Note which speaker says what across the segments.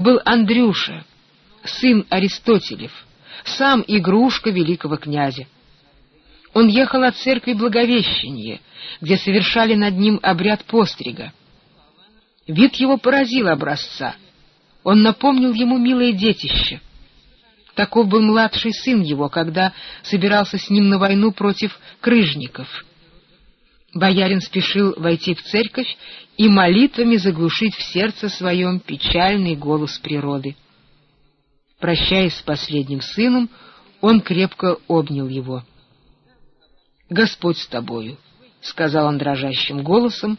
Speaker 1: был Андрюша, сын Аристотелев, сам игрушка великого князя. Он ехал от церкви Благовещения, где совершали над ним обряд пострига. Вид его поразил образца. Он напомнил ему милое детище. Таков был младший сын его, когда собирался с ним на войну против крыжников. Боярин спешил войти в церковь и молитвами заглушить в сердце своем печальный голос природы. Прощаясь с последним сыном, он крепко обнял его. «Господь с тобою», — сказал он дрожащим голосом,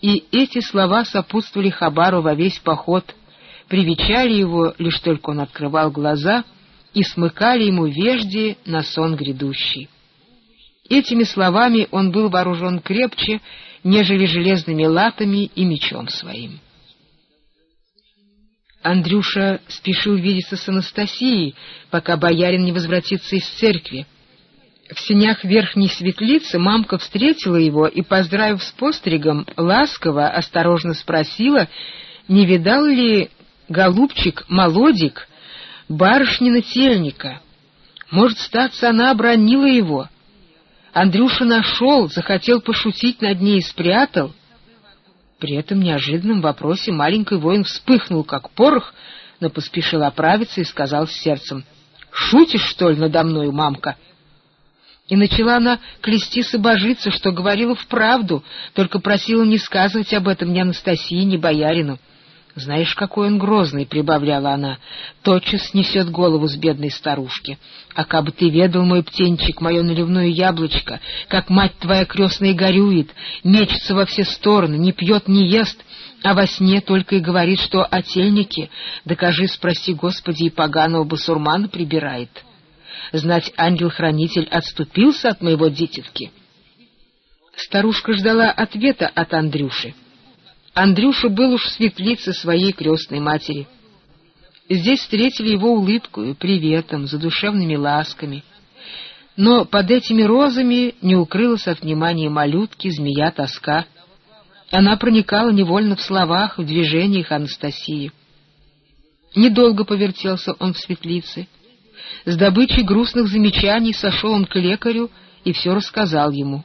Speaker 1: и эти слова сопутствовали Хабару во весь поход, привечали его, лишь только он открывал глаза, и смыкали ему вежди на сон грядущий. Этими словами он был вооружен крепче, нежели железными латами и мечом своим. Андрюша спешил видеться с Анастасией, пока боярин не возвратится из церкви. В сенях верхней светлицы мамка встретила его и, поздравив с постригом, ласково, осторожно спросила, не видал ли голубчик молодик барышнина тельника. Может, статься, она обронила его. Андрюша нашел, захотел пошутить над ней и спрятал — при этом неожиданном вопросе маленький воин вспыхнул, как порох, но поспешил оправиться и сказал с сердцем, «Шутишь, что ли, надо мною, мамка?» И начала она клестись и божиться, что говорила вправду, только просила не сказывать об этом ни Анастасии, ни боярину. «Знаешь, какой он грозный», — прибавляла она, — «тотчас снесет голову с бедной старушки. А как бы ты ведал, мой птенчик, мое наливное яблочко, как мать твоя крестная горюет, мечется во все стороны, не пьет, не ест, а во сне только и говорит, что о тельнике, докажи, спроси Господи, и поганого басурмана прибирает. Знать, ангел-хранитель отступился от моего дитятки». Старушка ждала ответа от Андрюши. Андрюша был уж в светлице своей крестной матери. Здесь встретили его улыбкою, приветом, задушевными ласками. Но под этими розами не укрылась от внимания малютки змея тоска. Она проникала невольно в словах, в движениях Анастасии. Недолго повертелся он в светлице. С добычей грустных замечаний сошел он к лекарю и все рассказал ему.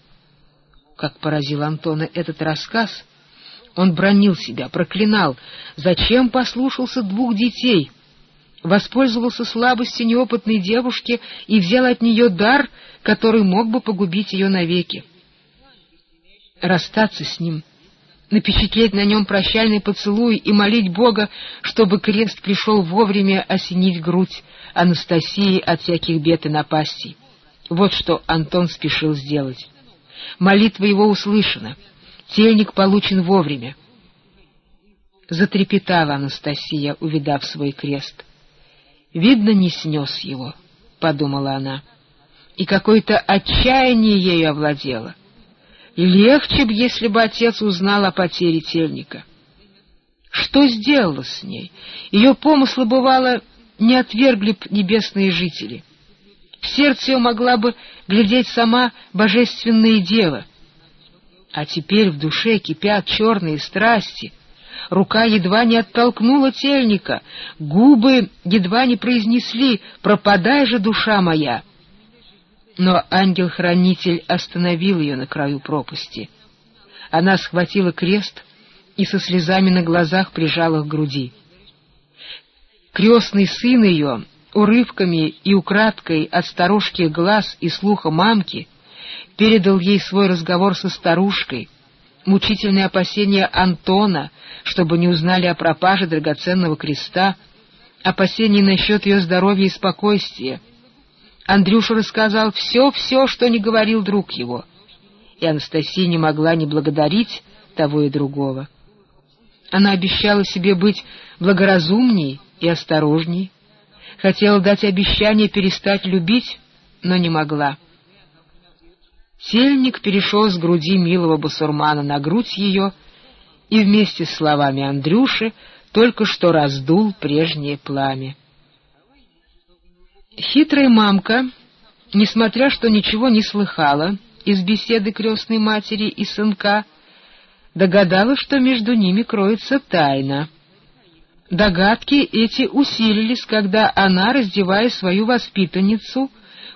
Speaker 1: Как поразил Антона этот рассказ — он бронил себя, проклинал. Зачем послушался двух детей? Воспользовался слабостью неопытной девушки и взял от нее дар, который мог бы погубить ее навеки. Расстаться с ним, напечатлеть на нем прощальный поцелуй и молить Бога, чтобы крест пришел вовремя осенить грудь Анастасии от всяких бед и напастей. Вот что Антон спешил сделать. Молитва его услышана — Тельник получен вовремя. Затрепетала Анастасия, увидав свой крест. «Видно, не снес его», — подумала она, и какое-то отчаяние ею овладело. Легче б, если бы отец узнал о потере тельника. Что сделала с ней? Ее помыслы, бывало, не отвергли б небесные жители. В сердце ее могла бы глядеть сама божественная дева — а теперь в душе кипят черные страсти. Рука едва не оттолкнула тельника, губы едва не произнесли «Пропадай же, душа моя!» Но ангел-хранитель остановил ее на краю пропасти. Она схватила крест и со слезами на глазах прижала к груди. Крестный сын ее, урывками и украдкой от старушки глаз и слуха мамки, передал ей свой разговор со старушкой, мучительные опасения Антона, чтобы не узнали о пропаже драгоценного креста, опасения насчет ее здоровья и спокойствия. Андрюша рассказал все-все, что не говорил друг его, и Анастасия не могла не благодарить того и другого. Она обещала себе быть благоразумней и осторожней, хотела дать обещание перестать любить, но не могла. Сельник перешел с груди милого басурмана на грудь ее и вместе с словами Андрюши только что раздул прежнее пламя. Хитрая мамка, несмотря что ничего не слыхала из беседы крестной матери и сынка, догадалась, что между ними кроется тайна. Догадки эти усилились, когда она, раздевая свою воспитанницу,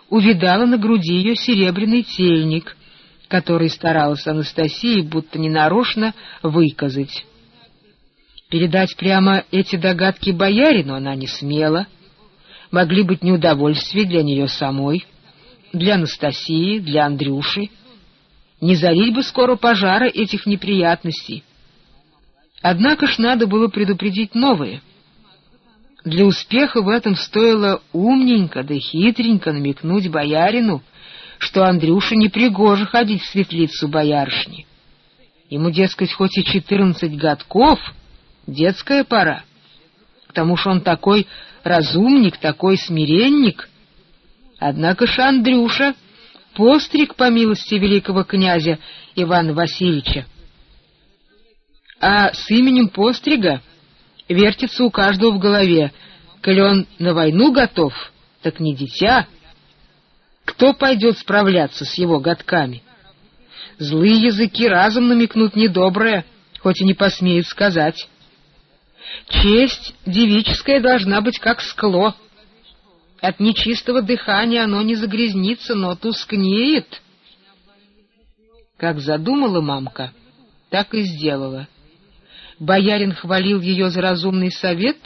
Speaker 1: увидала на груди ее серебряный тельник, который старалась Анастасия будто ненарочно выказать. Передать прямо эти догадки боярину она не смела. Могли быть неудовольствия для нее самой, для Анастасии, для Андрюши. Не залить бы скоро пожара этих неприятностей. Однако ж надо было предупредить новые. Для успеха в этом стоило умненько да хитренько намекнуть боярину, что Андрюше непригоже ходить в светлицу боярышни. Ему, дескать, хоть и четырнадцать годков, детская пора. К тому ж он такой разумник, такой смиренник. Однако ж Андрюша — постриг по милости великого князя Ивана Васильевича, а с именем пострига вертится у каждого в голове. Коли он на войну готов, так не дитя. Кто пойдет справляться с его годками? Злые языки разом намекнут недоброе, хоть и не посмеют сказать. Честь девическая должна быть как скло. От нечистого дыхания оно не загрязнится, но тускнеет. Как задумала мамка, так и сделала боярин хвалил ее за разумный совет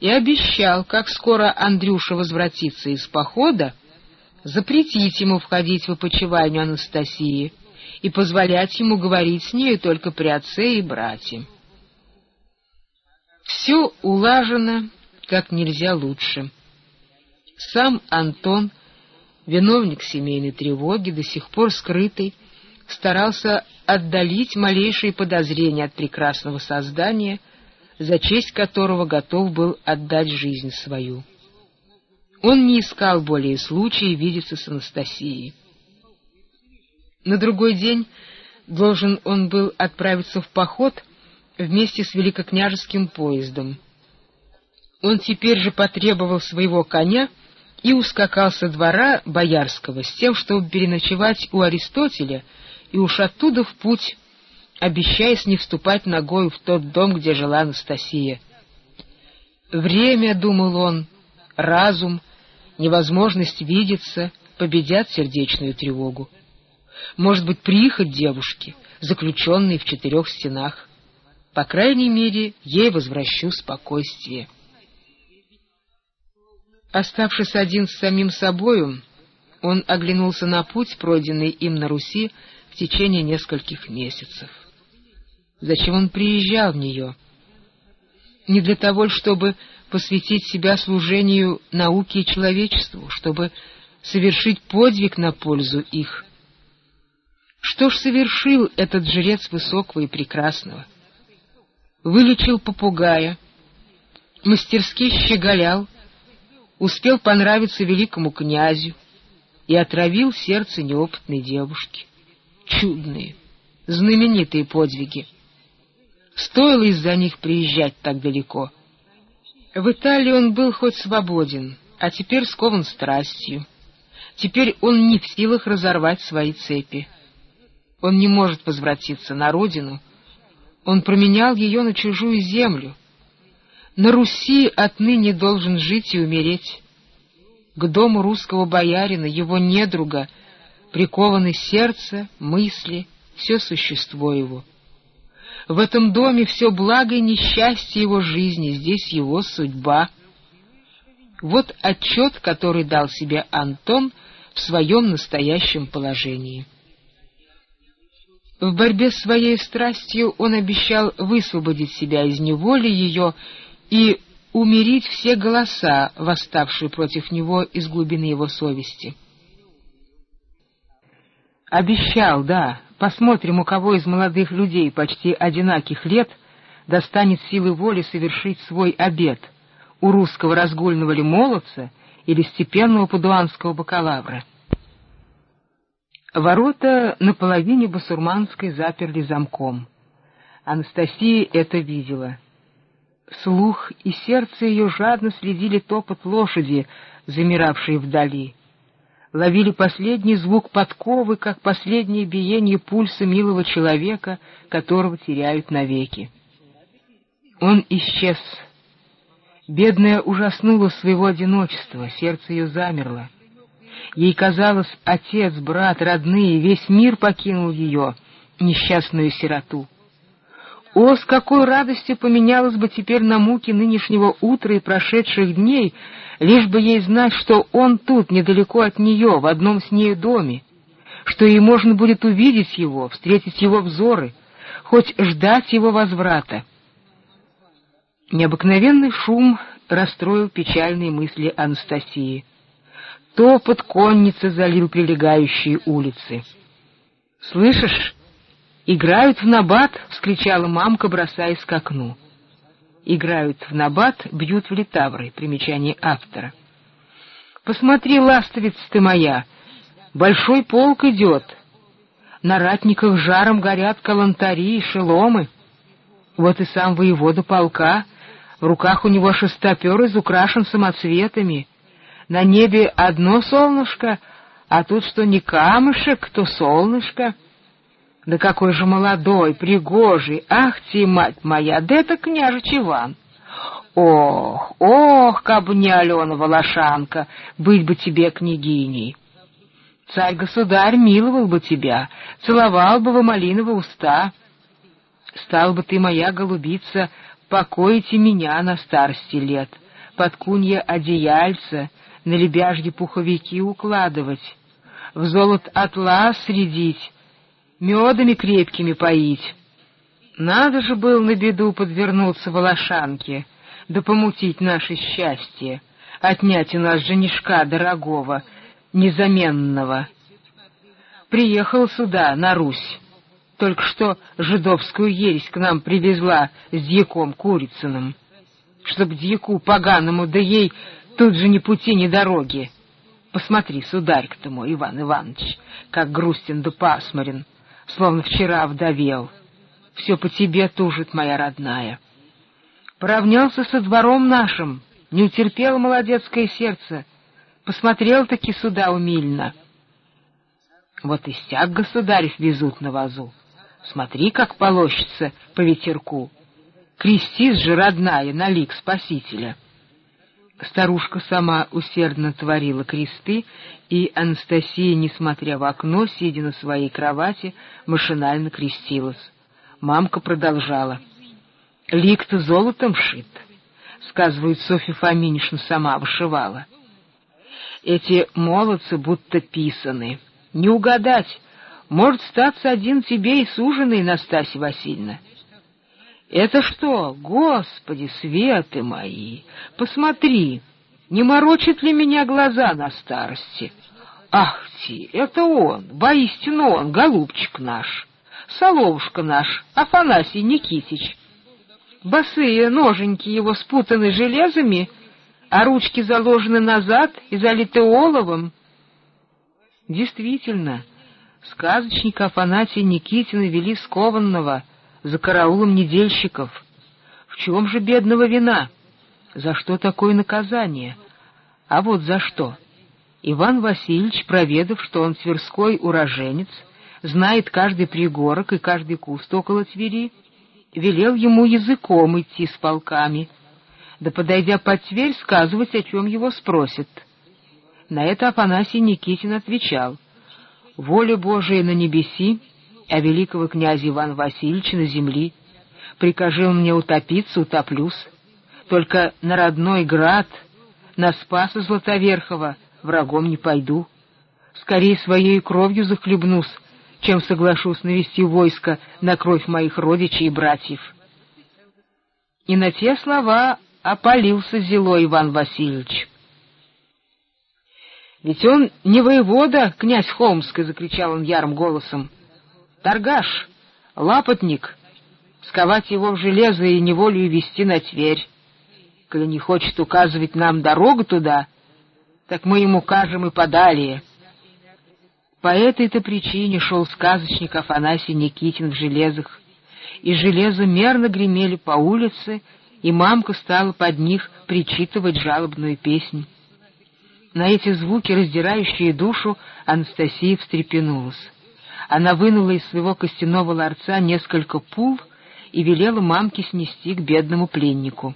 Speaker 1: и обещал, как скоро Андрюша возвратится из похода, запретить ему входить в опочиванию Анастасии и позволять ему говорить с нею только при отце и брате. Все улажено как нельзя лучше. Сам Антон, виновник семейной тревоги, до сих пор скрытый, старался отдалить малейшие подозрения от прекрасного создания, за честь которого готов был отдать жизнь свою. Он не искал более случая видеться с Анастасией. На другой день должен он был отправиться в поход вместе с великокняжеским поездом. Он теперь же потребовал своего коня и ускакал со двора Боярского с тем, чтобы переночевать у Аристотеля — и уж оттуда в путь, обещаясь не вступать ногою в тот дом, где жила Анастасия. Время, — думал он, — разум, невозможность видеться победят сердечную тревогу. Может быть, прихоть девушки, заключенной в четырех стенах. По крайней мере, ей возвращу спокойствие. Оставшись один с самим собою, он оглянулся на путь, пройденный им на Руси, в течение нескольких месяцев. Зачем он приезжал в нее? Не для того, чтобы посвятить себя служению науке и человечеству, чтобы совершить подвиг на пользу их. Что ж совершил этот жрец высокого и прекрасного? Вылечил попугая, мастерски щеголял, успел понравиться великому князю и отравил сердце неопытной девушки чудные, знаменитые подвиги. Стоило из-за них приезжать так далеко. В Италии он был хоть свободен, а теперь скован страстью. Теперь он не в силах разорвать свои цепи. Он не может возвратиться на родину. Он променял ее на чужую землю. На Руси отныне должен жить и умереть. К дому русского боярина, его недруга — прикованы сердце, мысли, все существо его. В этом доме все благо и несчастье его жизни, здесь его судьба. Вот отчет, который дал себе Антон в своем настоящем положении. В борьбе с своей страстью он обещал высвободить себя из неволи ее и умерить все голоса, восставшие против него из глубины его совести. Обещал, да. Посмотрим, у кого из молодых людей почти одинаких лет достанет силы воли совершить свой обет. У русского разгульного ли молодца или степенного падуанского бакалавра. Ворота на половине басурманской заперли замком. Анастасия это видела. Слух и сердце ее жадно следили топот лошади, замиравшей вдали ловили последний звук подковы, как последнее биение пульса милого человека, которого теряют навеки. Он исчез Бедная ужаснула своего одиночества, сердце ее замерло. Ей казалось, отец, брат, родные, весь мир покинул ее, несчастную сироту. О, с какой радостью поменялась бы теперь на муки нынешнего утра и прошедших дней, лишь бы ей знать, что он тут, недалеко от нее, в одном с нею доме, что ей можно будет увидеть его, встретить его взоры, хоть ждать его возврата. Необыкновенный шум расстроил печальные мысли Анастасии. Топот конницы залил прилегающие улицы. «Слышишь? Играют в набат!» — вскричала мамка, бросаясь к окну. «Играют в набат, бьют в литавры» — примечание автора. «Посмотри, ластовица ты моя! Большой полк идет! На ратниках жаром горят калантари и шеломы. Вот и сам воевода полка — в руках у него шестопер изукрашен самоцветами. На небе одно солнышко, а тут что не камышек, то солнышко. Да какой же молодой, пригожий, ах ты, мать моя, да это княжич Иван. Ох, ох, каб не Алена Волошанка, быть бы тебе княгиней. Царь-государь миловал бы тебя, целовал бы в малиновые уста. Стал бы ты, моя голубица, покоите меня на старости лет, под кунья одеяльца, на лебяжьи пуховики укладывать, в золот атлас средить, медами крепкими поить. Надо же был на беду подвернуться волошанке, да помутить наше счастье, отнять у нас женишка дорогого, незаменного. Приехал сюда, на Русь, только что жидовскую ересь к нам привезла с дьяком Курицыным, чтоб дьяку поганому, да ей тут же ни пути, ни дороги. Посмотри, сударь-то мой, Иван Иванович, как грустен да пасмурен, словно вчера вдовел. Все по тебе тужит, моя родная. Поравнялся со двором нашим, не утерпел молодецкое сердце, посмотрел-таки сюда умильно. Вот и стяг государев везут на вазу. Смотри, как полощется по ветерку. Крестись же, родная, на лик Спасителя. Старушка сама усердно творила кресты, и Анастасия, несмотря в окно, сидя на своей кровати, машинально крестилась. Мамка продолжала. «Лик-то золотом шит», — сказывает Софья Фоминишна сама вышивала. «Эти молодцы будто писаны. Не угадать, может статься один тебе и суженый, Настасья Васильевна. Это что, Господи, светы мои, посмотри, не морочит ли меня глаза на старости? Ах ти, это он, воистину он, голубчик наш, соловушка наш, Афанасий Никитич. Босые ноженьки его спутаны железами, а ручки заложены назад и залиты оловом. Действительно, — сказочника Афанасия Никитина вели скованного за караулом недельщиков. В чем же бедного вина? За что такое наказание? А вот за что. Иван Васильевич, проведав, что он тверской уроженец, знает каждый пригорок и каждый куст около Твери, велел ему языком идти с полками, да, подойдя под Тверь, сказывать, о чем его спросят. На это Афанасий Никитин отвечал — воля Божия на небеси, а великого князя Ивана Васильевича на земли. Прикажи мне утопиться, утоплюсь. Только на родной град, на Спаса Златоверхова врагом не пойду. Скорее своей кровью захлебнусь, чем соглашусь навести войско на кровь моих родичей и братьев. И на те слова опалился зело Иван Васильевич. «Ведь он не воевода, князь Холмский!» — закричал он ярым голосом. «Торгаш, лапотник, сковать его в железо и неволю вести на Тверь. Коли не хочет указывать нам дорогу туда, так мы ему кажем и подалее». По этой-то причине шел сказочник Афанасий Никитин в железах, и железо мерно гремели по улице, и мамка стала под них причитывать жалобную песнь. На эти звуки, раздирающие душу, Анастасия встрепенулась. Она вынула из своего костяного ларца несколько пул и велела мамке снести к бедному пленнику.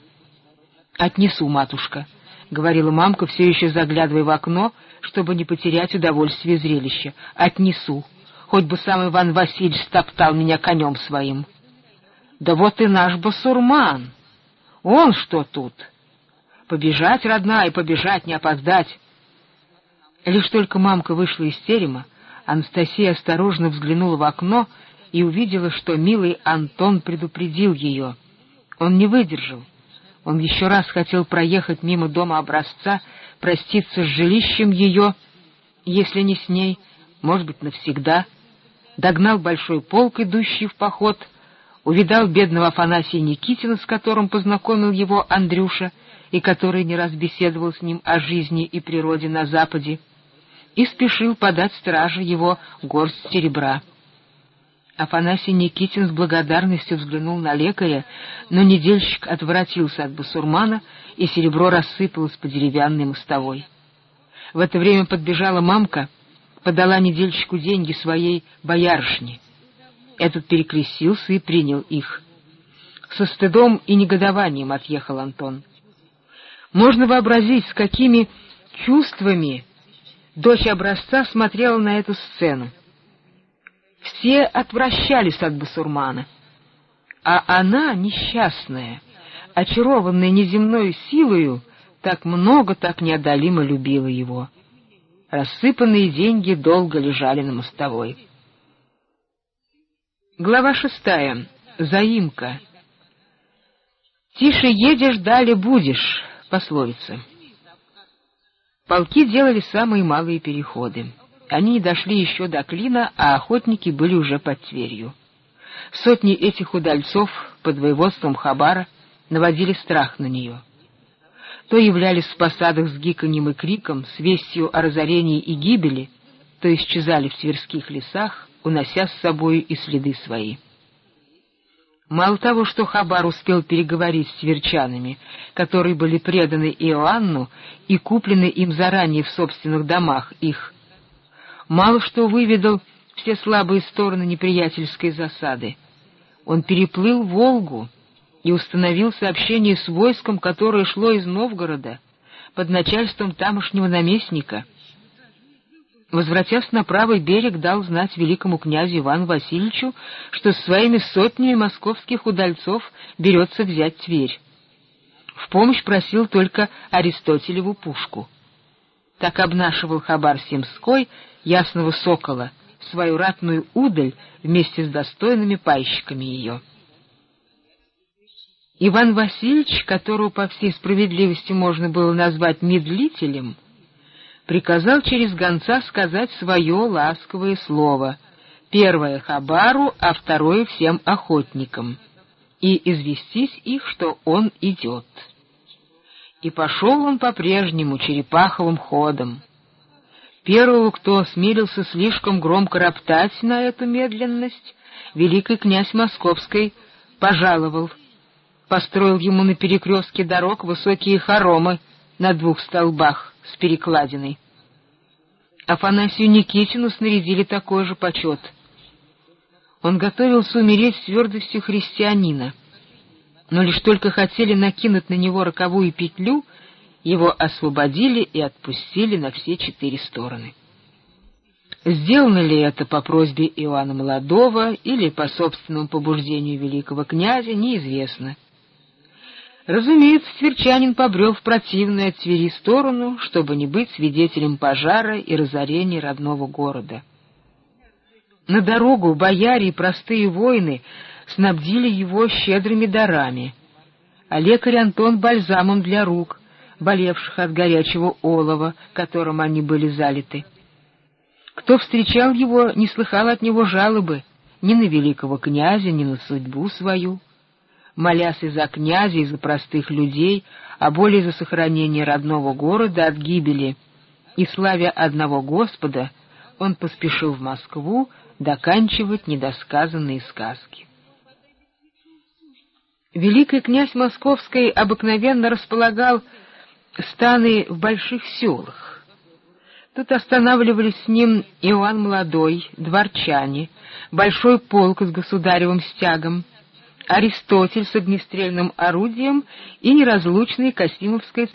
Speaker 1: «Отнесу, матушка», — говорила мамка, все еще заглядывая в окно, чтобы не потерять удовольствие зрелища. «Отнесу. Хоть бы сам Иван Васильевич стоптал меня конем своим». «Да вот и наш басурман! Он что тут? Побежать, родная, побежать, не опоздать!» Лишь только мамка вышла из терема, Анастасия осторожно взглянула в окно и увидела, что милый Антон предупредил ее. Он не выдержал. Он еще раз хотел проехать мимо дома образца, проститься с жилищем ее, если не с ней, может быть, навсегда. Догнал большой полк, идущий в поход, увидал бедного Афанасия Никитина, с которым познакомил его Андрюша, и который не раз беседовал с ним о жизни и природе на Западе, и спешил подать страже его горсть серебра. Афанасий Никитин с благодарностью взглянул на лекаря, но недельщик отвратился от басурмана, и серебро рассыпалось по деревянной мостовой. В это время подбежала мамка, подала недельщику деньги своей боярышне. Этот перекрестился и принял их. Со стыдом и негодованием отъехал Антон. Можно вообразить, с какими чувствами дочь образца смотрела на эту сцену. Все отвращались от басурмана. А она, несчастная, очарованная неземной силою, так много, так неодолимо любила его. Рассыпанные деньги долго лежали на мостовой. Глава шестая. Заимка. «Тише едешь, далее будешь» — пословица. Полки делали самые малые переходы. Они не дошли еще до Клина, а охотники были уже под Тверью. Сотни этих удальцов под воеводством Хабара наводили страх на нее. То являлись в посадах с гиканьем и криком, с вестью о разорении и гибели, то исчезали в тверских лесах, унося с собой и следы свои. Мало того, что Хабар успел переговорить с тверчанами, которые были преданы Иоанну и куплены им заранее в собственных домах их, мало что выведал все слабые стороны неприятельской засады. Он переплыл Волгу и установил сообщение с войском, которое шло из Новгорода под начальством тамошнего наместника. Возвратясь на правый берег, дал знать великому князю Ивану Васильевичу, что своими сотнями московских удальцов берется взять Тверь. В помощь просил только Аристотелеву пушку. Так обнашивал Хабар Семской ясного сокола, свою ратную удаль вместе с достойными пайщиками ее. Иван Васильевич, которого по всей справедливости можно было назвать медлителем, приказал через гонца сказать свое ласковое слово, первое Хабару, а второе всем охотникам, и известить их, что он идет. И пошел он по-прежнему черепаховым ходом. Первого, кто осмелился слишком громко роптать на эту медленность, великий князь Московской пожаловал, построил ему на перекрестке дорог высокие хоромы на двух столбах с перекладиной. Афанасию Никитину снарядили такой же почет. Он готовился умереть с твердостью христианина — но лишь только хотели накинуть на него роковую петлю, его освободили и отпустили на все четыре стороны. Сделано ли это по просьбе Иоанна Молодого или по собственному побуждению великого князя, неизвестно. Разумеется, тверчанин побрел в противную от Твери сторону, чтобы не быть свидетелем пожара и разорения родного города. На дорогу бояре и простые воины снабдили его щедрыми дарами, а лекарь Антон — бальзамом для рук, болевших от горячего олова, которым они были залиты. Кто встречал его, не слыхал от него жалобы ни на великого князя, ни на судьбу свою. Молясь и за князя, и за простых людей, а более за сохранение родного города от гибели, и славя одного Господа, он поспешил в Москву доканчивать недосказанные сказки. Великий князь Московский обыкновенно располагал станы в больших селах. Тут останавливались с ним Иоанн Молодой, дворчане, большой полк с государевым стягом, Аристотель с огнестрельным орудием и неразлучной Касимовской